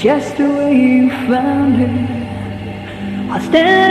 just the way you found it. I'll stand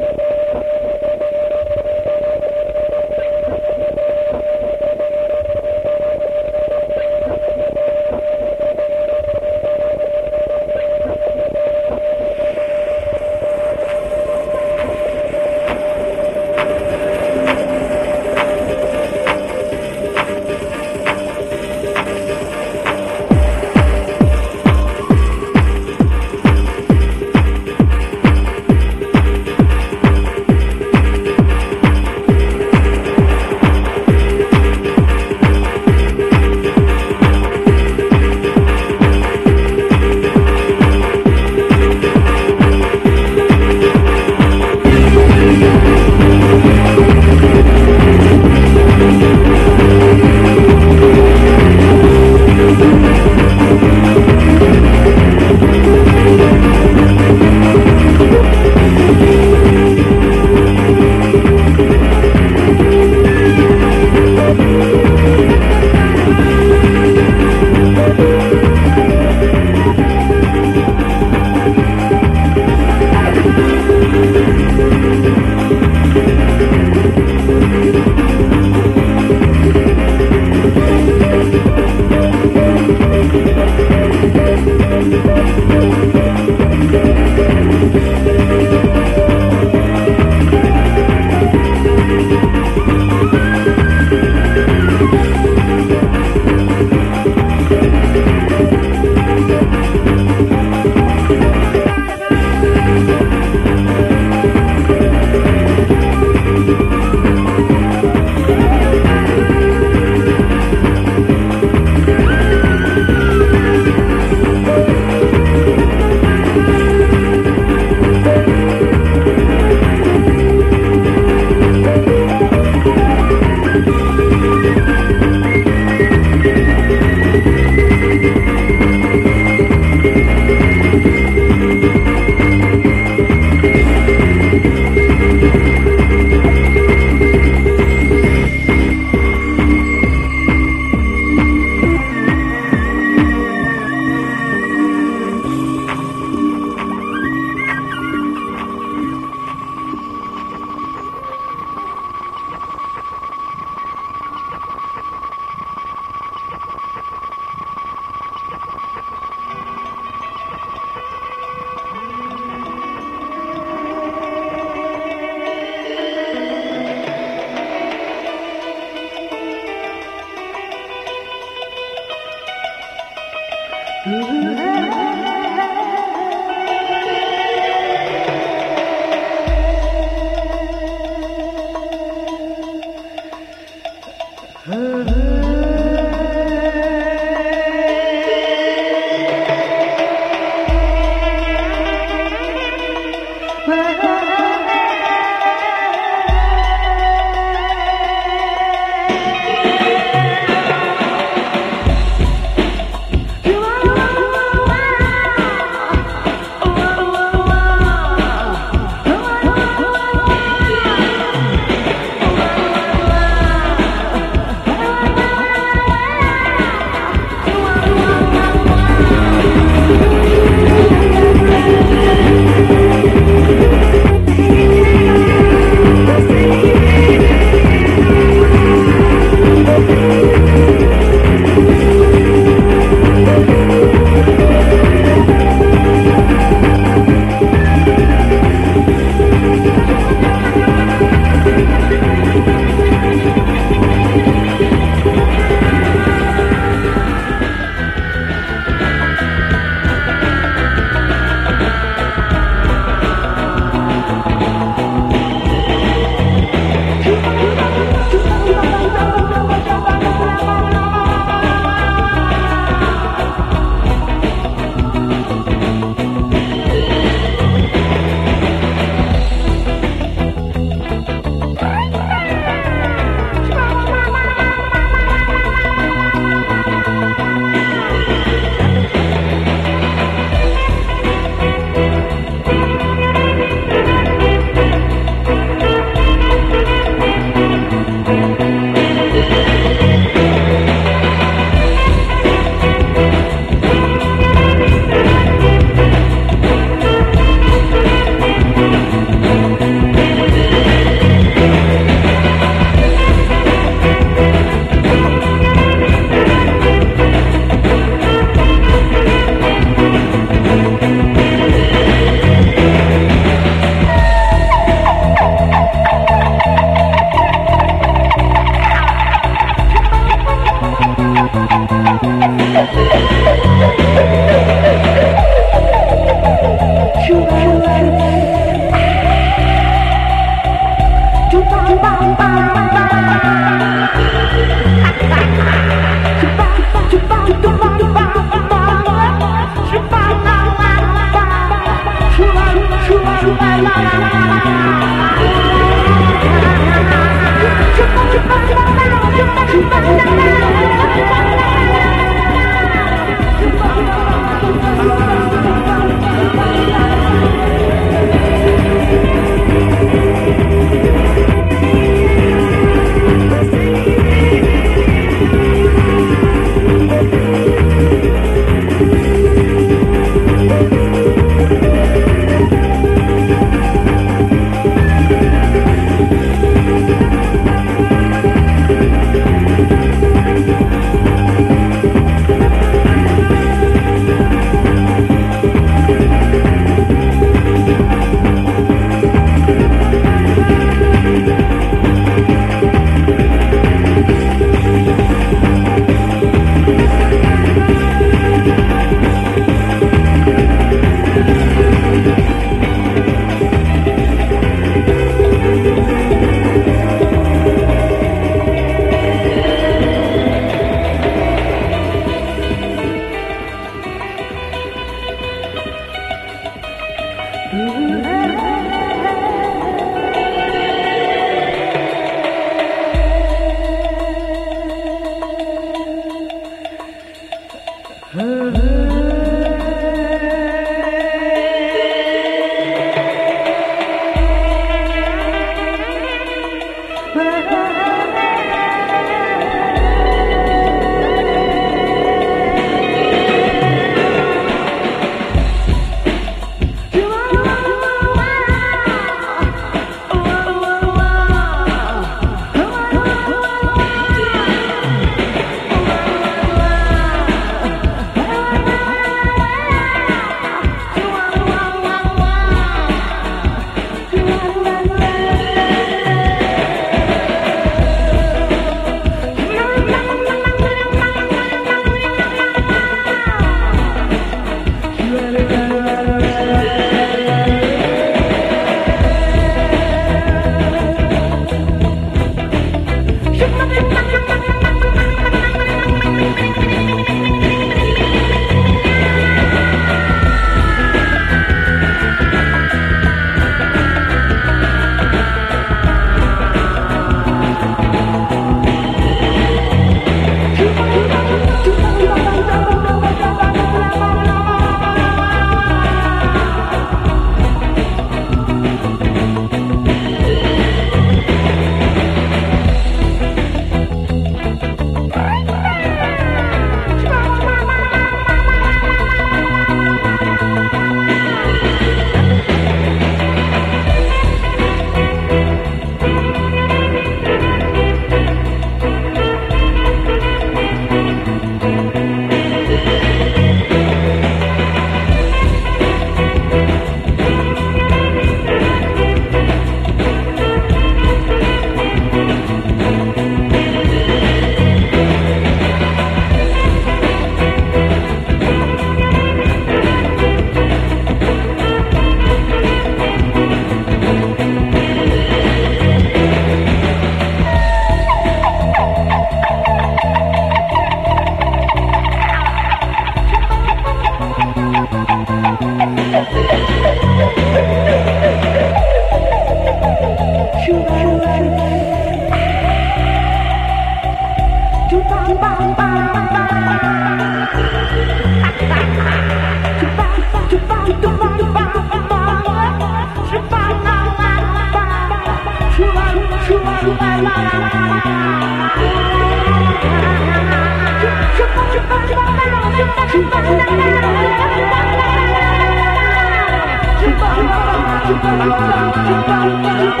Thank you.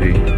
Qu'il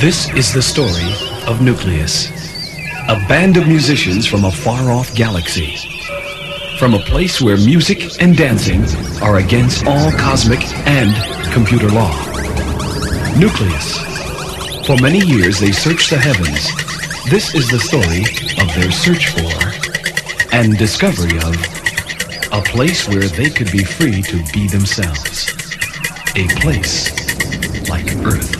This is the story of Newcleus, a band of musicians from a far off galaxy. From a place where music and dancing are against all cosmic and computer law. Newcleus. For many years they searched the heavens. This is the story of their search for and discovery of a place where they could be free to be themselves. A place like Earth.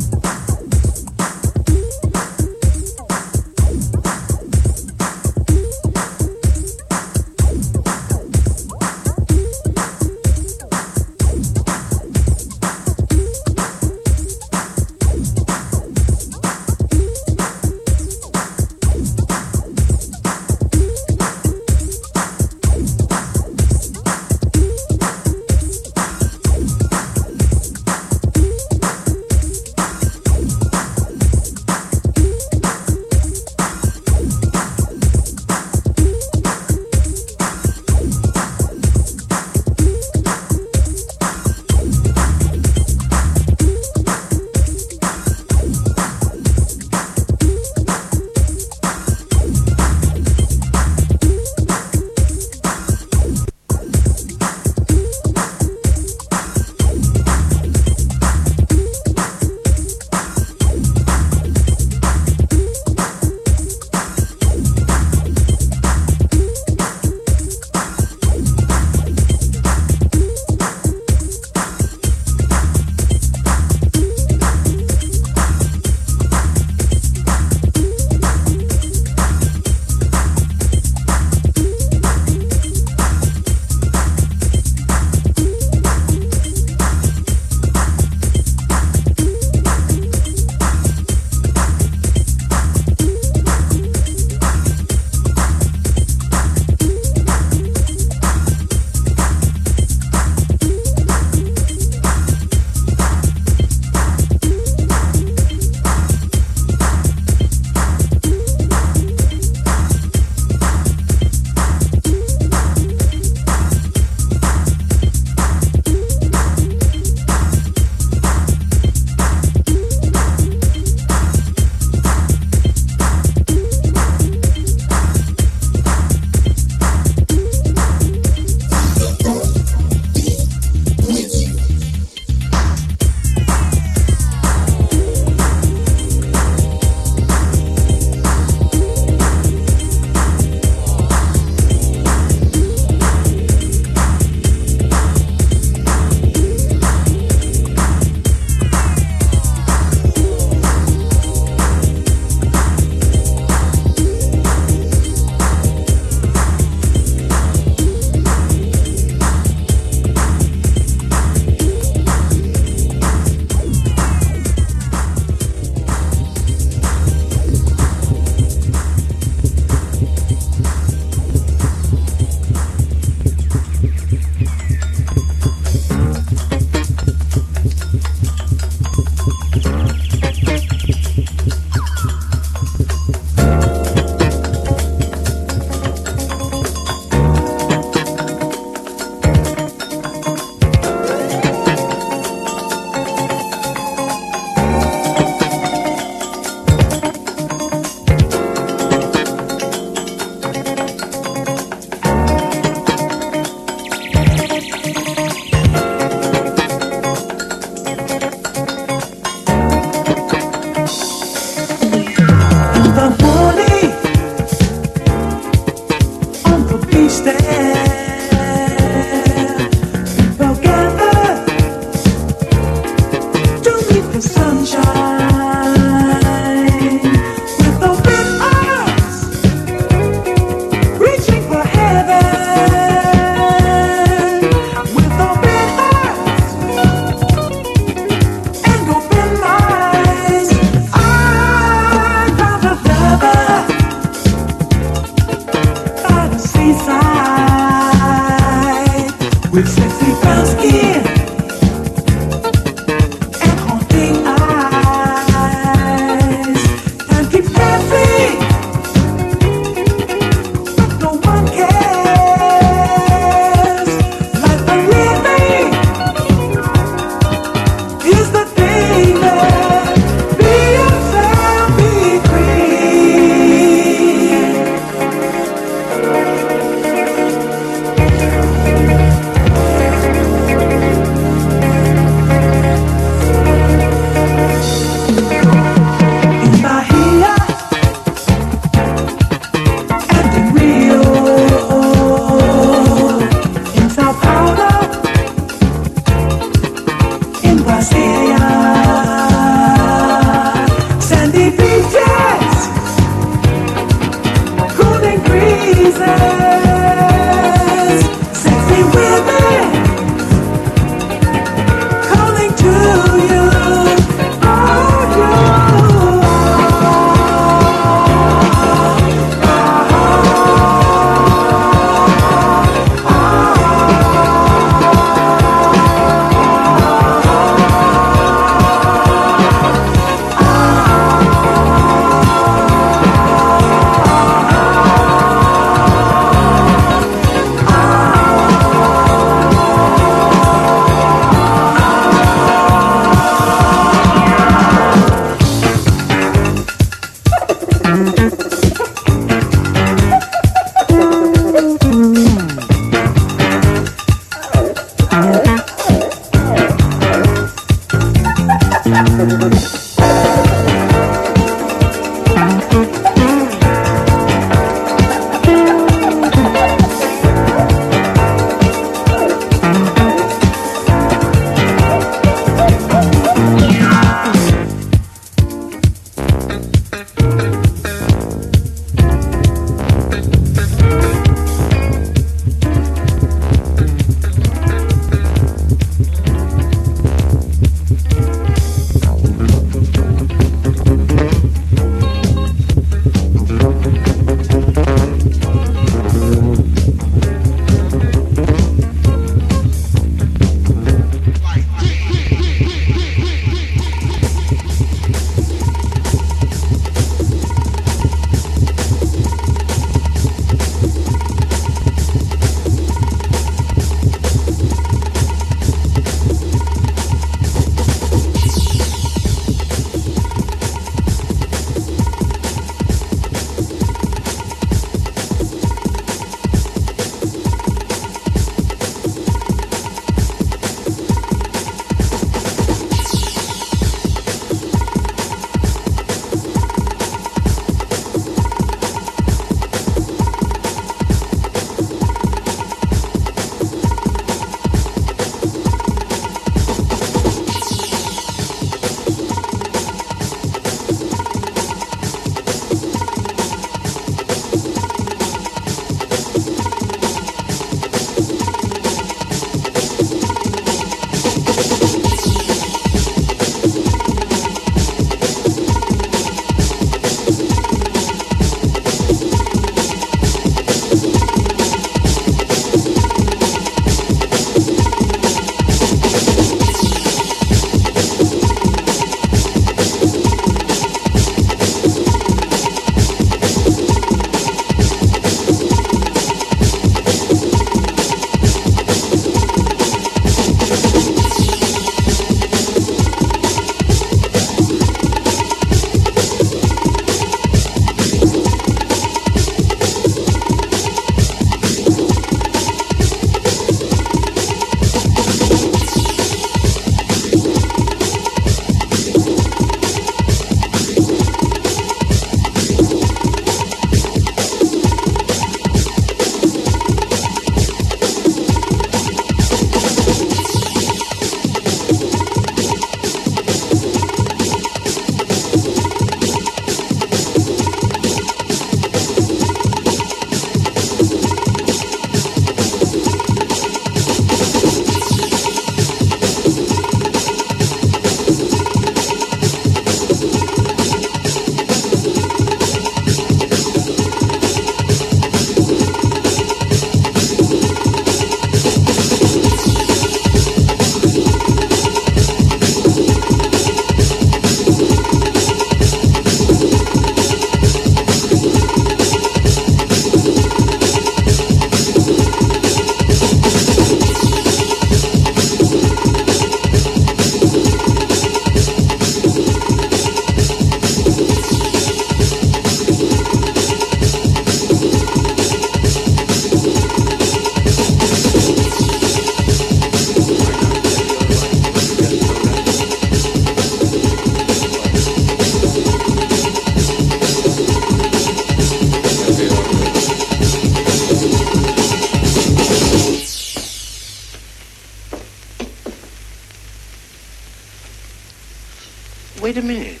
Wait a minute.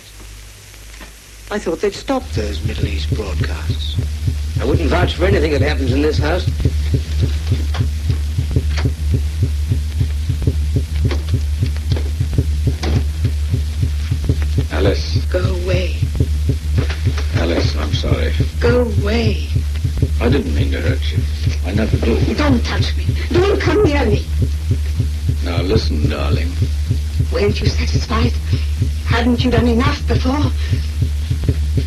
I thought they'd stopped those Middle East broadcasts. I wouldn't vouch for anything that happens in this house. Alice, Go away. Alice, I'm sorry. Go away. I didn't mean to hurt you. I never do. Don't touch me. Don't come near me. Now listen, darling. Weren't you satisfied? Hadn't you done enough before?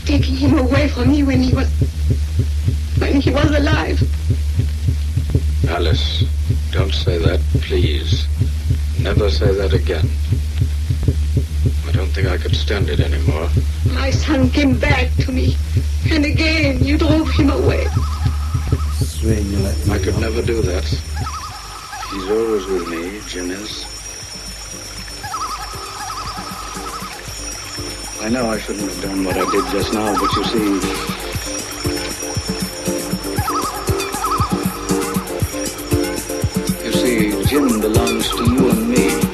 Taking him away from me when he was... when he was alive. Alice, don't say that, please. Never say that again. I don't think I could stand it anymore. My son came back to me. And again you drove him away. I could never do that. He's always with me, Jim is. I know I shouldn't have done what I did just now, but you see, you see, Jim belongs to you and me.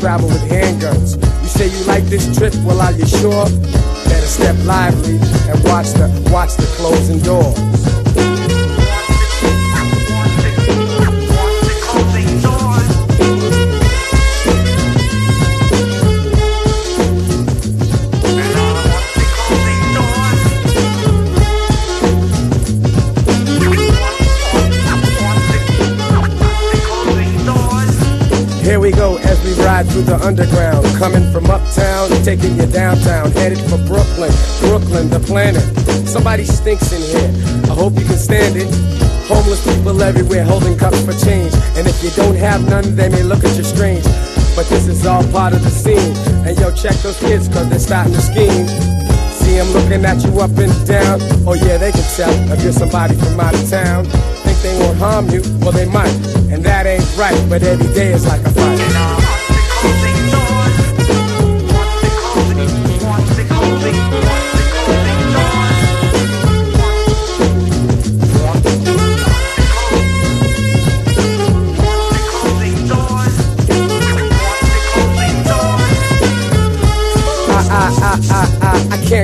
Travel with handguns. You say you like this trip, well, are you sure? Better step lively and watch the, watch the closing doors. Taking you downtown. Headed for Brooklyn, Brooklyn, the planet. Somebody stinks in here. I hope you can stand it. Homeless people everywhere holding cups for change. And if you don't have none, they may look at you strange. But this is all part of the scene. And yo, check those kids, cause they're starting to scheme. See them looking at you up and down. Oh yeah, they can tell if you're somebody from out of town. Think they won't harm you, well they might. And that ain't right, but every day is like a fight.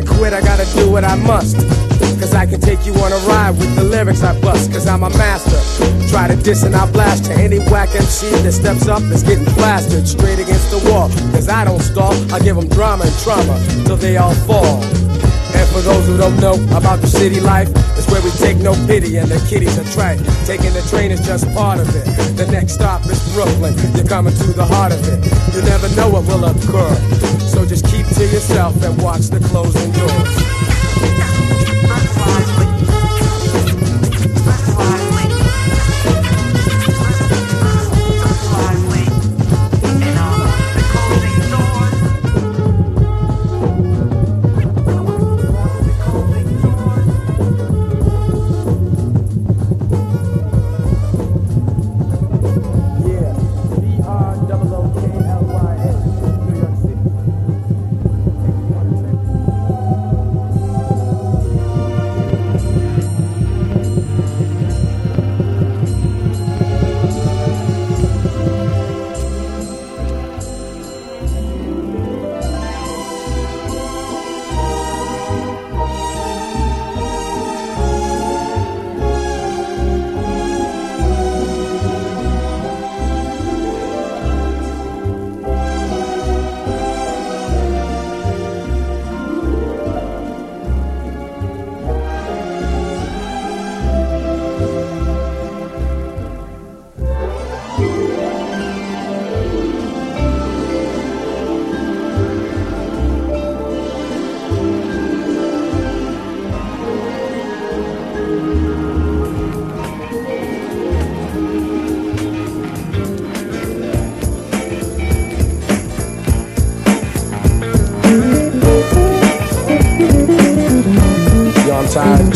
Can't quit, I gotta do what I must. Cause I can take you on a ride with the lyrics I bust. Cause I'm a master. Try to diss and I'll blast to any whack MC that steps up is getting plastered straight against the wall. Cause I don't stall, I give them drama and trauma till they all fall. And for those who don't know about the city life, it's where we take no pity and the kiddies are trite. Taking the train is just part of it. The next stop is Brooklyn. You're coming to the heart of it. You never know what will occur. Just keep to yourself and watch the closing doors.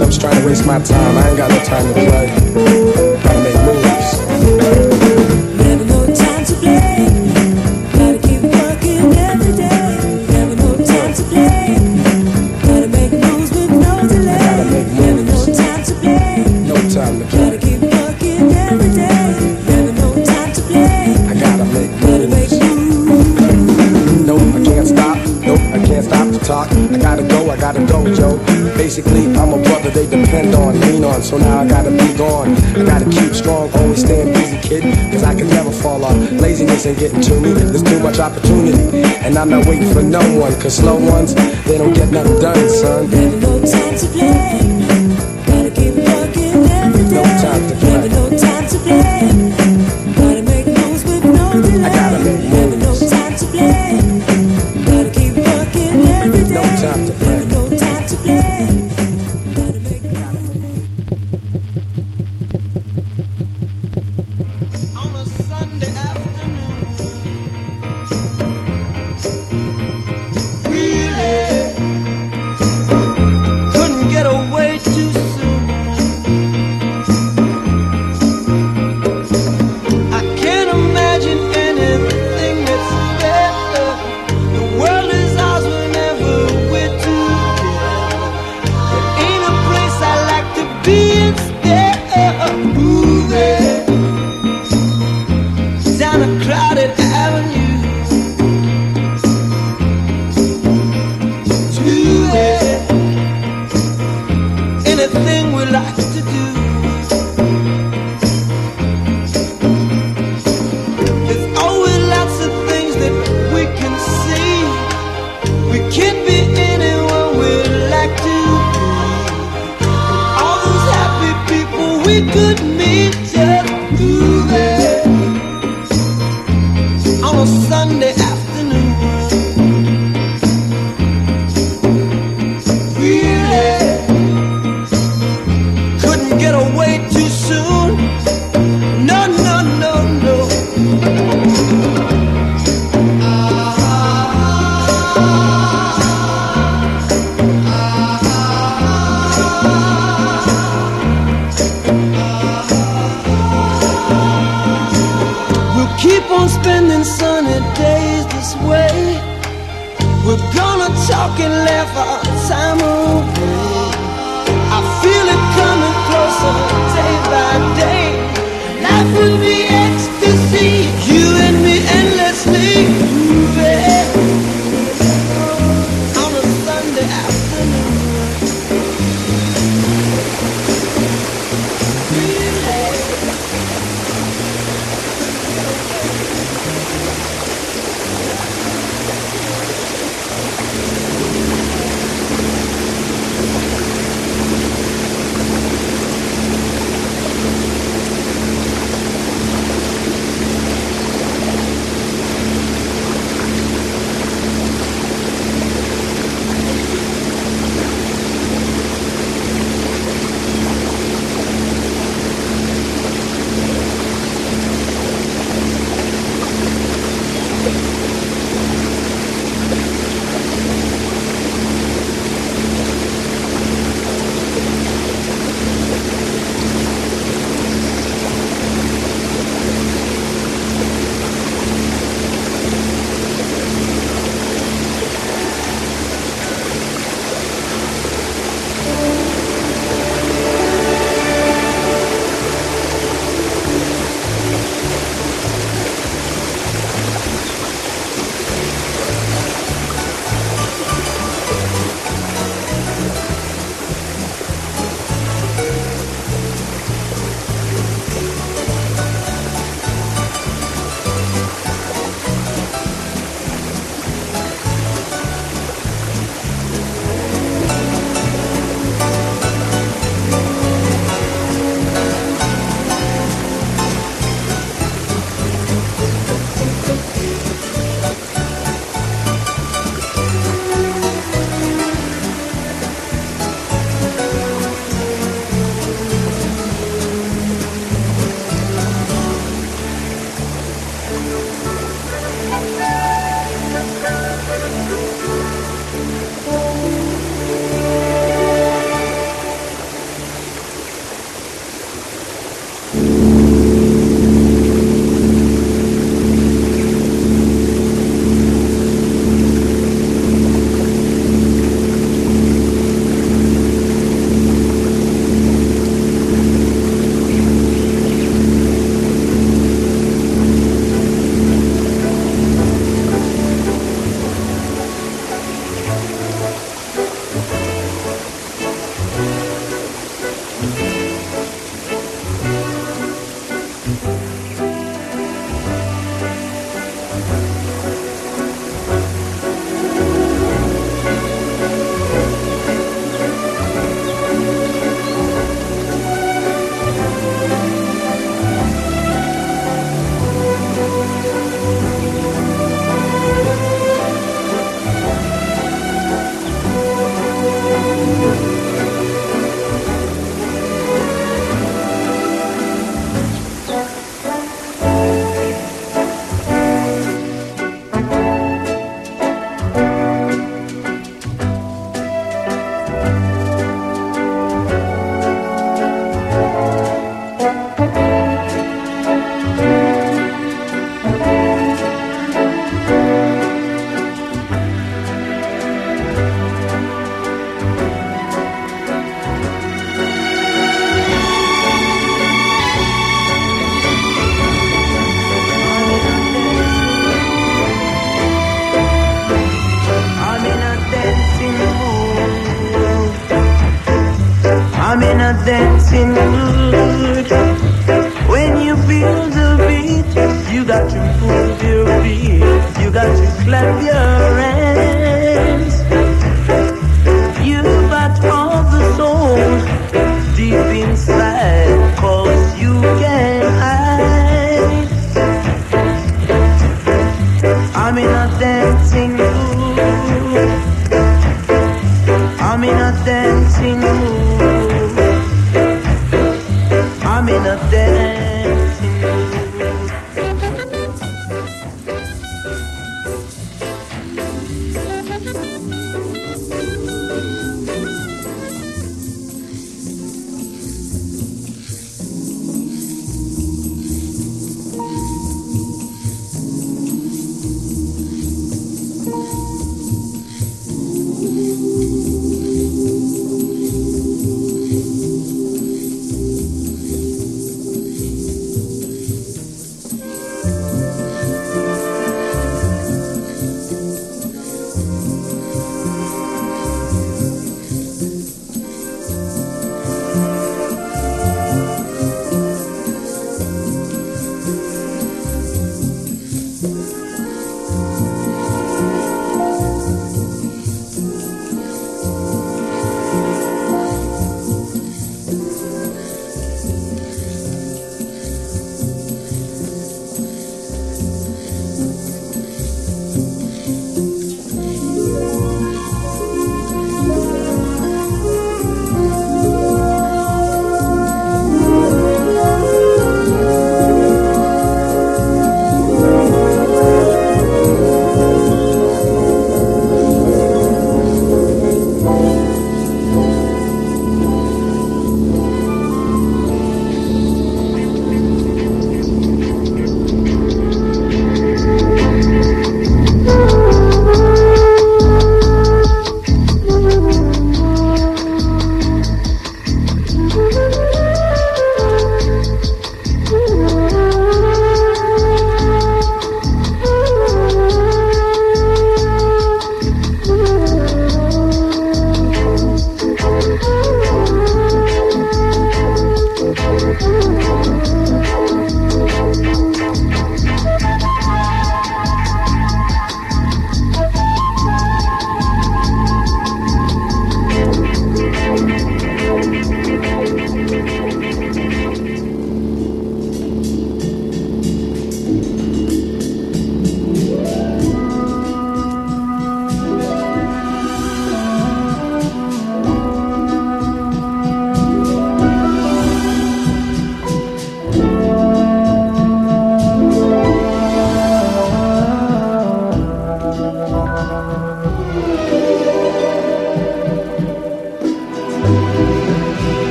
I'm just trying to waste my time. I ain't got no time to play. Laziness ain't getting to me. There's too much opportunity. And I'm not waiting for no one. Cause slow ones, they don't get nothing done, son. No time to play. Gotta keep working every day. No time to play.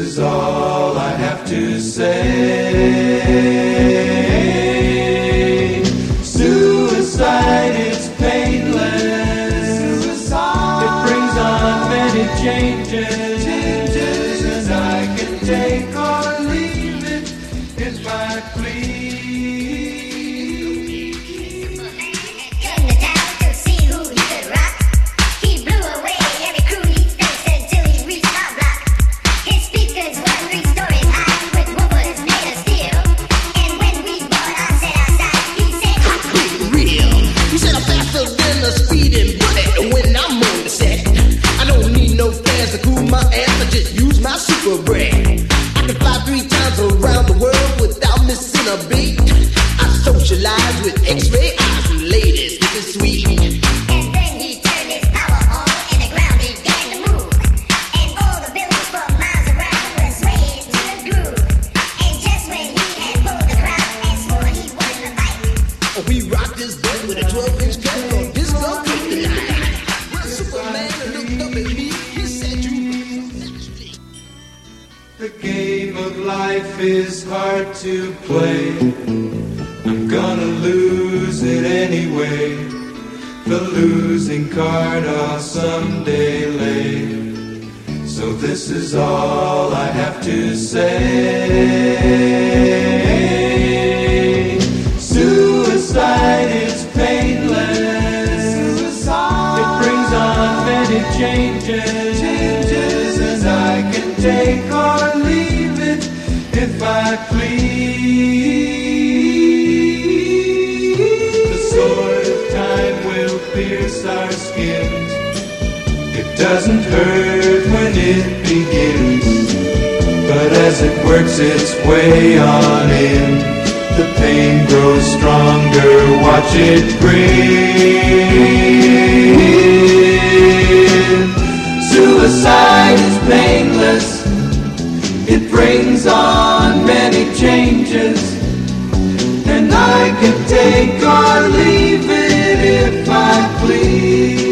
is all. pierce our skin. It doesn't hurt when it begins, but as it works its way on in, the pain grows stronger. Watch it grin. Suicide is painless. It brings on many changes, and I can take or leave it my plea.